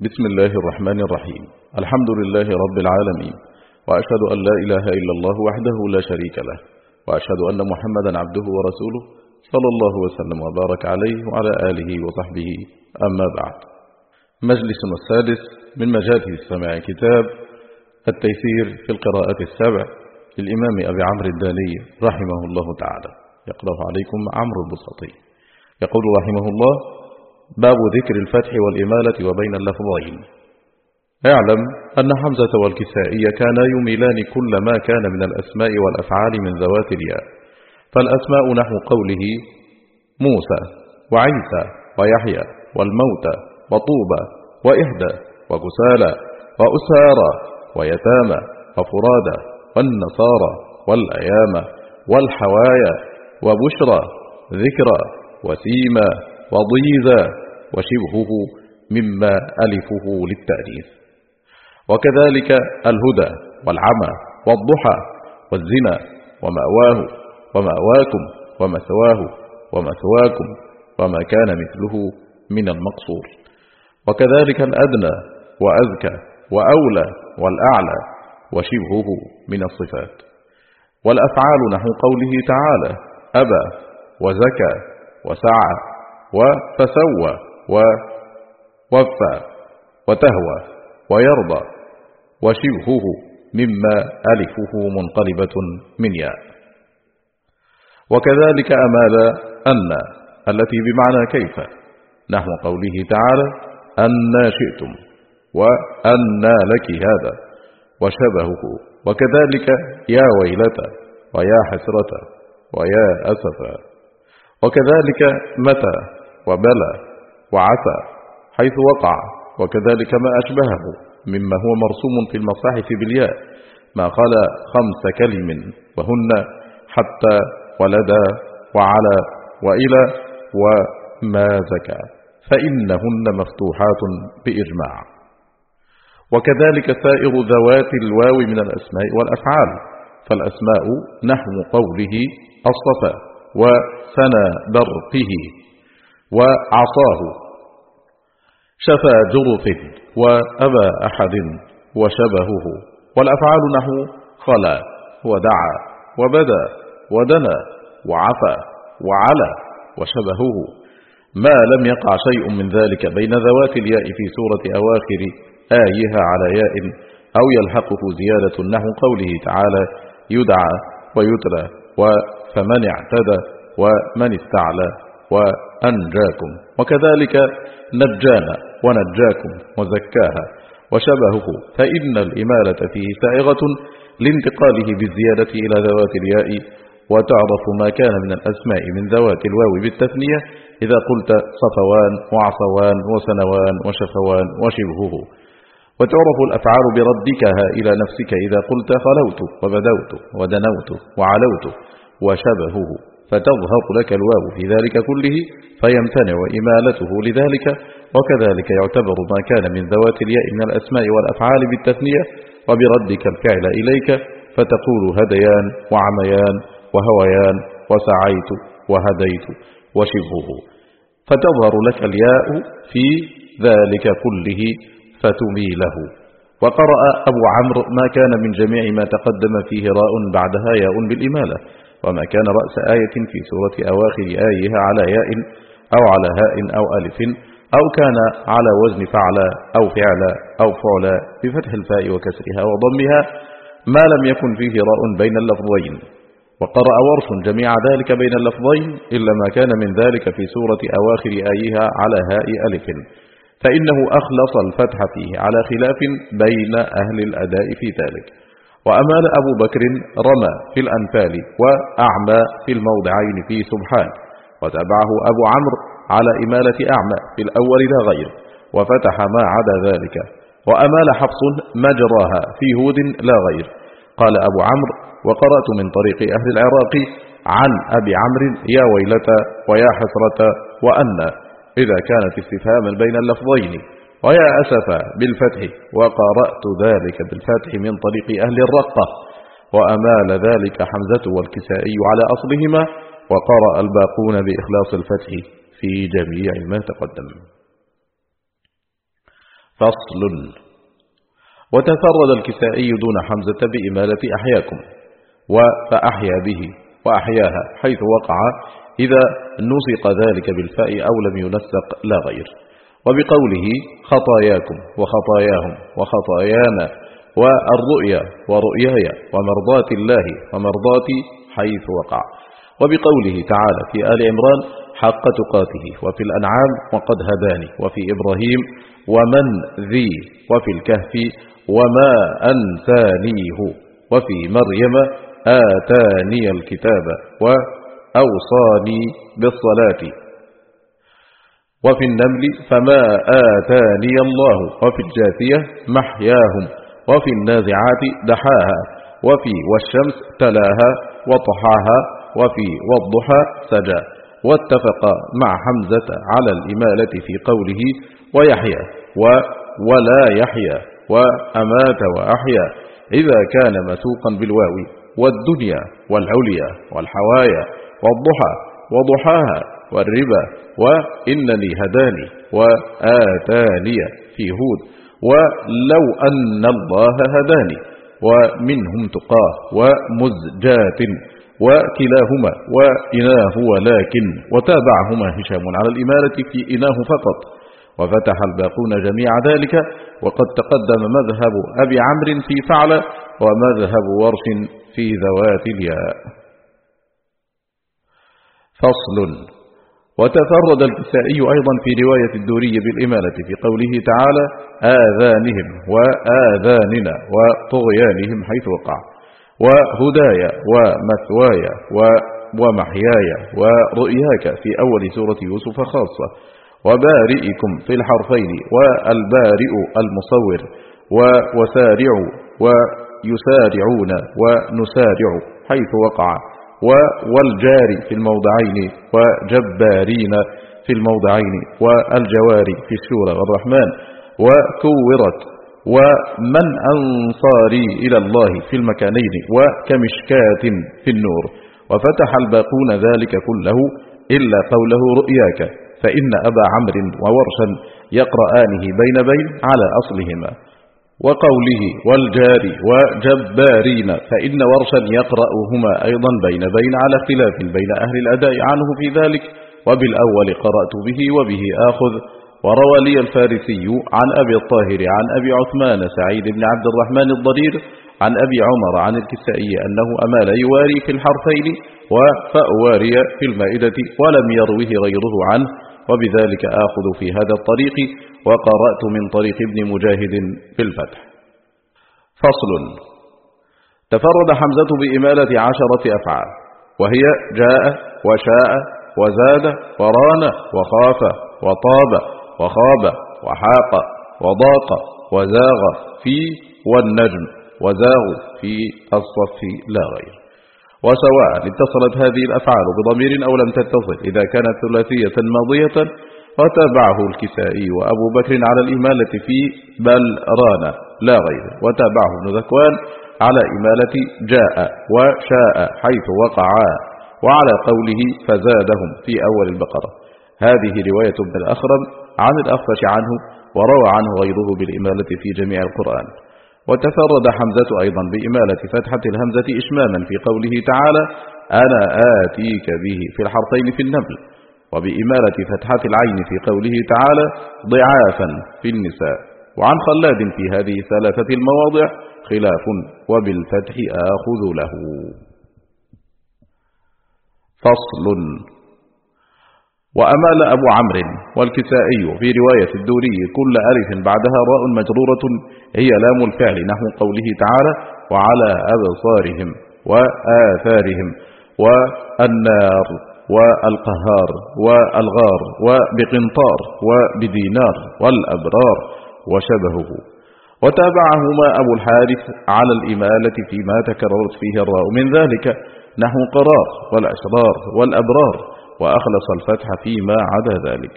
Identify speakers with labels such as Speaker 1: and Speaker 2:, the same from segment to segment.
Speaker 1: بسم الله الرحمن الرحيم الحمد لله رب العالمين وأشهد أن لا إله إلا الله وحده لا شريك له وأشهد أن محمدا عبده ورسوله صلى الله وسلم وبارك عليه وعلى آله وصحبه أما بعد مجلس السادس من مجالس السماع كتاب التيسير في القراءة السبع للإمام أبي عمرو الدالي رحمه الله تعالى يقرأ عليكم عمرو البسطي يقول رحمه الله باب ذكر الفتح والإمالة وبين اللفظين. اعلم أن حمزة والكسائي كانا يميلان كل ما كان من الأسماء والأفعال من ذوات الياء. فالأسماء نحو قوله موسى وعيسى ويحيى والموتى وطوبى وإهدى وكسالى وأسارى ويتامى وفرادى والنصارى والأيام والحوايا وبشرى ذكرى وسيما وضيذا وشبهه مما ألفه للتأنيث وكذلك الهدى والعمى والضحى والزنا ومأواه ومأواكم ومثواه ومثواكم وما كان مثله من المقصور. وكذلك الأدنى وأذكى وأولى والأعلى وشبهه من الصفات. والأفعال نحو قوله تعالى أبى وزكى وسعى وفسوى ووفى وتهوى ويرضى وشبهه مما ألفه منقلبة من ياء. وكذلك أمال أن التي بمعنى كيف نحو قوله تعالى أنا شئتم وأنا لك هذا وشبهه. وكذلك يا ويلة ويا حسرة ويا أسفا وكذلك متى وبلى وعسى حيث وقع وكذلك ما أشبهه مما هو مرسوم في المصاحف بالياء ما قال خمس كلم وهن حتى ولدا وعلى وإلى وما زكى فإنهن مفتوحات بإجماع. وكذلك سائر ذوات الواو من الأسماء والأفعال فالأسماء نحو قوله الصفا وسنى برقه وعصاه شفى جرف وأبى أحد وشبهه والأفعال نحو خلا ودعا وبدا ودنا وعفى وعلى وشبهه ما لم يقع شيء من ذلك بين ذوات الياء في سورة أواخر آيها على ياء أو يلحقه زيادة نحو قوله تعالى يدعى ويترى وفمن اعتدى ومن استعلى وأنجاكم. وكذلك نجانا ونجاكم وزكاها وشبهه فإن الإمالة فيه سائغة لانتقاله بالزيادة إلى ذوات الياء وتعرف ما كان من الأسماء من ذوات الواو بالتثنية إذا قلت صفوان وعصوان وسنوان وشفوان وشبهه. وتعرف الأفعال بردكها إلى نفسك إذا قلت خلوت وبدوت ودنوت وعلوت وشبهه. فتظهر لك الواو في ذلك كله فيمتنع إمالته لذلك وكذلك يعتبر ما كان من ذوات الياء من الأسماء والأفعال بالتثنية وبردك الفعل إليك فتقول هديان وعميان وهويان وسعيت وهديت وشبهه. فتظهر لك الياء في ذلك كله فتميله. وقرأ أبو عمرو ما كان من جميع ما تقدم فيه راء بعدها ياء بالإمالة. وما كان رأس آية في سورة أواخر آيها على ياء أو على هاء أو ألف أو كان على وزن فعل أو فعل أو فعل بفتح الفاء وكسرها وضمها ما لم يكن فيه راء بين اللفظين وقرأ ورش جميع ذلك بين اللفظين إلا ما كان من ذلك في سورة أواخر آيها على هاء ألف فإنه أخلص الفتح فيه على خلاف بين أهل الأداء في ذلك وأمال أبو بكر رمى في الأنفال وأعمى في الموضعين في سبحان وتبعه أبو عمرو على إمالة أعمى في الأول لا غير وفتح ما عدا ذلك وأمال حفص مجراها في هود لا غير. قال أبو عمرو وقرأت من طريق أهل العراق عن أبي عمرو يا ويلة ويا حسرة وأن إذا كانت استفهاما بين اللفظين. ويا أسفا بالفتح وقرأت ذلك بالفتح من طريق أهل الرقة وأمال ذلك حمزة والكسائي على أصلهما وقرأ الباقون بإخلاص الفتح في جميع ما تقدم. فصل. وتفرد الكسائي دون حمزة بإمالة أحياكم وفأحيا به وأحياها حيث وقع إذا نسق ذلك بالفاء أو لم ينسق لا غير. وبقوله خطاياكم وخطاياهم وخطايانا والرؤيا ورؤياي ومرضات الله ومرضاتي حيث وقع. وبقوله تعالى في آل عمران حق تقاته وفي الأنعام وقد هداني وفي إبراهيم ومن ذي وفي الكهف وما أنسانيه وفي مريم آتاني الكتاب وأوصاني بالصلاة. وفي النمل فما آتاني الله وفي الجاثية محياهم وفي النازعات دحاها وفي والشمس تلاها وطحاها وفي والضحى سجى. واتفق مع حمزة على الإمالة في قوله ويحيى و ولا يحيى وأمات وأحيا. إذا كان مسوقا بالواو والدنيا والعليا والحوايا والضحى وضحاها والربا وإنني هداني وآتاني في هود ولو أن الله هداني ومنهم تقاه ومزجات وكلاهما وإناه ولكن وتابعهما هشام على الإمارة في إناه فقط. وفتح الباقون جميع ذلك وقد تقدم مذهب أبي عمرو في فعل ومذهب ورش في ذوات الياء. فصل. وتفرد الكسائي أيضا في رواية الدوري بالإمالة في قوله تعالى آذانهم وآذاننا وطغيانهم حيث وقع وهدايا ومثواي ومحياي ورؤياك في أول سورة يوسف خاصة وبارئكم في الحرفين والبارئ المصور وسارعوا ويسارعون ونسارع حيث وقع. والجاري في الموضعين وجبارين في الموضعين والجواري في السورة والرحمن وكورت ومن أنصاري إلى الله في المكانين وكمشكات في النور وفتح الباقون ذلك كله إلا قوله رؤياك فإن أبا عمرو وورشا يقرآنه بين بين على أصلهما وقوله والجاري وجبارين فإن ورشا يقرأهما أيضا بين بين على اختلاف بين أهل الأداء عنه في ذلك وبالأول قرأت به وبه آخذ. وروى لي الفارسي عن أبي الطاهر عن أبي عثمان سعيد بن عبد الرحمن الضرير عن أبي عمر عن الكسائي أنه أمال يواري في الحرفين وفأواري في المائدة ولم يروه غيره عنه. وبذلك آخذ في هذا الطريق وقرأت من طريق ابن مجاهد في الفتح فصل. تفرد حمزة بإمالة عشرة أفعال وهي جاء وشاء وزاد وران وخاف وطاب وخاب وحاق وضاق وزاغ في والنجم وزاغ في الصف لا غير. وسواء اتصلت هذه الأفعال بضمير أو لم تتصل إذا كانت ثلاثية ماضية وتابعه الكسائي وأبو بكر على الإمالة في بل رانا لا غير وتابعه ابن ذكوان على إمالة جاء وشاء حيث وقعا وعلى قوله فزادهم في أول البقرة. هذه رواية ابن الأخرم عن الأخفش عنه وروى عنه غيره بالإمالة في جميع القرآن. وتفرد حمزة أيضا بإمالة فتحة الهمزة إشماما في قوله تعالى أنا آتيك به في الحرفين في النبل وبإمالة فتحة العين في قوله تعالى ضعافا في النساء وعن خلاد في هذه ثلاثة المواضع خلاف وبالفتح آخذ له. فصل وأمال أبو عمرو والكسائي في رواية الدوري كل ألف بعدها راء مجرورة هي لام الفعل نحو قوله تعالى وعلى أبصارهم وآثارهم والنار والقهار والغار وبقنطار وبدينار والأبرار وشبهه. وتابعهما أبو الحارث على الإمالة فيما تكررت فيه الراء من ذلك نحو قرار والأشرار والأبرار وأخلص الفتح فيما عدا ذلك.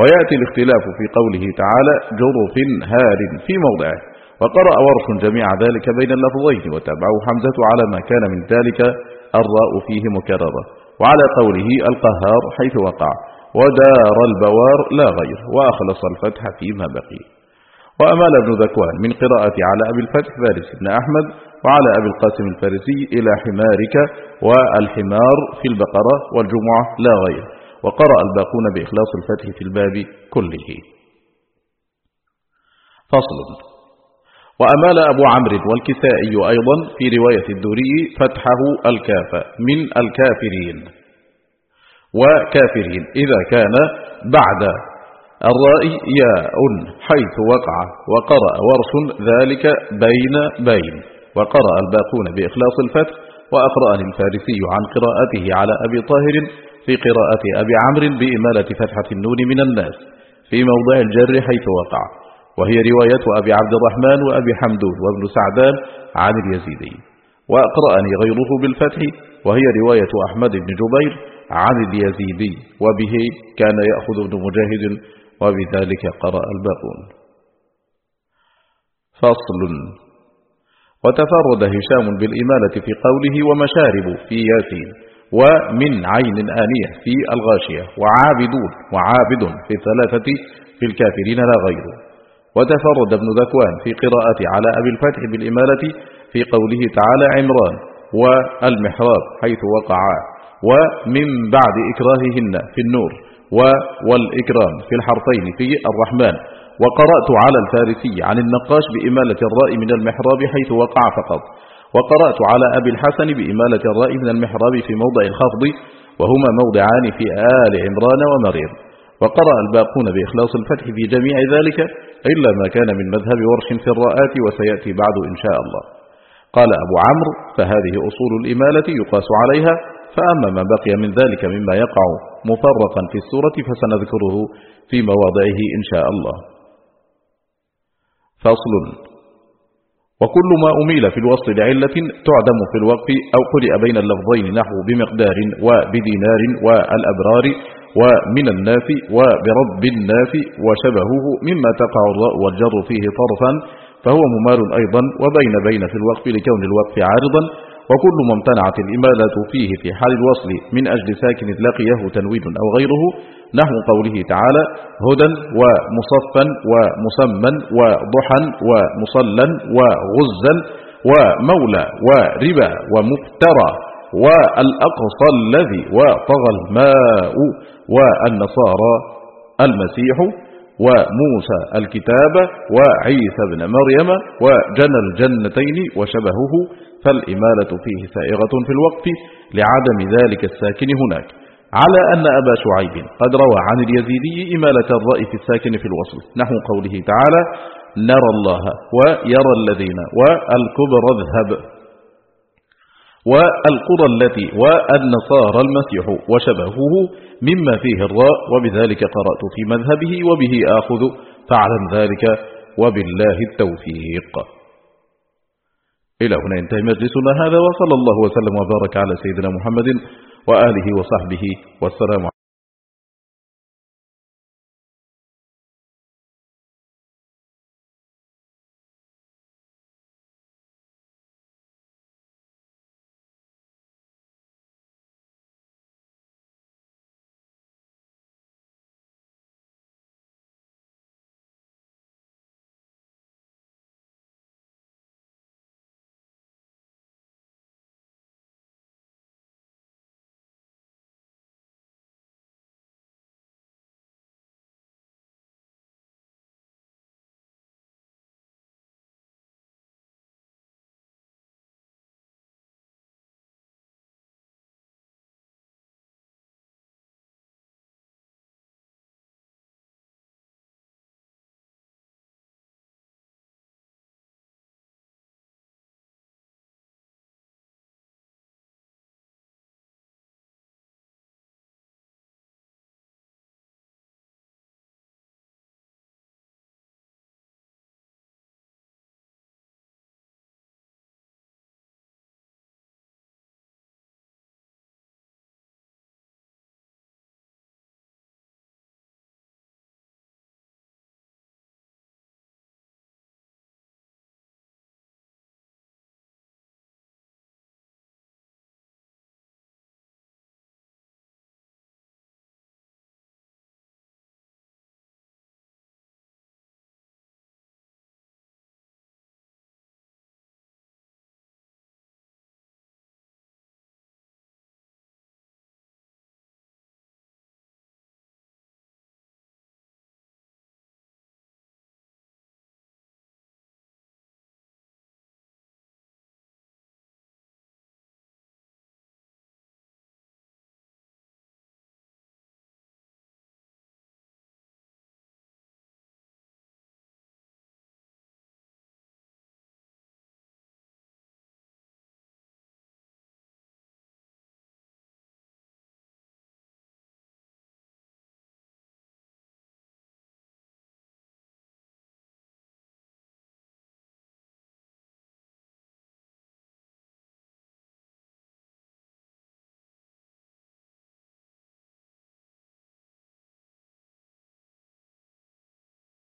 Speaker 1: ويأتي الاختلاف في قوله تعالى جرف هار في موضعه. وقرأ ورش جميع ذلك بين اللفظين وتابعه حمزة على ما كان من ذلك الراء فيه مكررة. وعلى قوله القهار حيث وقع. ودار البوار لا غير. وأخلص الفتح فيما بقي. وأمال ابن ذكوان من قراءة على أبي الفتح فارس بن أحمد وعلى أبي القاسم الفارسي إلى حمارك والحمار في البقرة والجمعة لا غير. وقرأ الباقون بإخلاص الفتح في الباب كله. فصل. وأمال أبو عمرو والكسائي أيضا في رواية الدوري فتحه الكاف من الكافرين. وكافرين إذا كان بعد الراء ياء حيث وقع وقرأ ورش ذلك بين بين وقرأ الباقون بإخلاص الفتح وأقرأني الفارسي عن قراءته على أبي طاهر في قراءة أبي عمرو بإمالة فتحة النون من الناس في موضع الجر حيث وقع وهي رواية أبي عبد الرحمن وأبي حمدون وابن سعدان عن اليزيدي. وأقرأني غيره بالفتح وهي رواية أحمد بن جبير عن اليزيدي وبه كان يأخذ ابن مجاهد وبذلك قرأ الباقون. فصل. وتفرد هشام بالإمالة في قوله ومشارب في ياسين ومن عين آنية في الغاشية وعابدون وعابد في الثلاثة في الكافرين لا غير. وتفرد ابن ذكوان في قراءة على أبي الفتح بالإمالة في قوله تعالى عمران والمحراب حيث وقعا ومن بعد إكراههن في النور والإكرام في الحرفين في الرحمن. وقرأت على الفارسي عن النقاش بإمالة الراء من المحراب حيث وقع فقط. وقرأت على أبي الحسن بإمالة الراء من المحراب في موضع الخفض وهما موضعان في آل عمران ومريم وقرأ الباقون بإخلاص الفتح في جميع ذلك إلا ما كان من مذهب ورش في الراءات وسيأتي بعد إن شاء الله. قال أبو عمرو فهذه أصول الإمالة يقاس عليها فأما ما بقي من ذلك مما يقع مفرقا في السورة فسنذكره في مواضعه إن شاء الله. فصل. وكل ما أميل في الوصل لعلة تعدم في الوقف أو قرئ بين اللفظين نحو بمقدار وبدينار والأبرار ومن الناس وبرب الناس وشبهه مما تقع الراء والجر فيه طرفا فهو ممال أيضا وبين بين في الوقف لكون الوقف عارضا وكل ما امتنعت الإمالة فيه في حال الوصل من أجل ساكن لقيه تنوين أو غيره نحو قوله تعالى هدى ومصفا ومسمى وضحا ومصلا وغزا ومولى وربا ومفترى والأقصى الذي وطغى الماء والنصارى المسيح وموسى الكتاب وعيسى بن مريم وجنى الجنتين وشبهه فالإمالة فيه سائغة في الوقت لعدم ذلك الساكن هناك على أن أبا شعيب قد روى عن اليزيدي إمالة الرأي في الساكن في الوصل. نحو قوله تعالى نرى الله ويرى الذين والكبر اذهب والقرى التي والنصارى المسيح وشبهه مما فيه الراء وبذلك قرأت في مذهبه وبه آخذ فاعلم ذلك وبالله التوفيق. إلى هنا ينتهي مجلسنا هذا وصلى الله وسلم وبارك على سيدنا محمد وآله وصحبه والسلام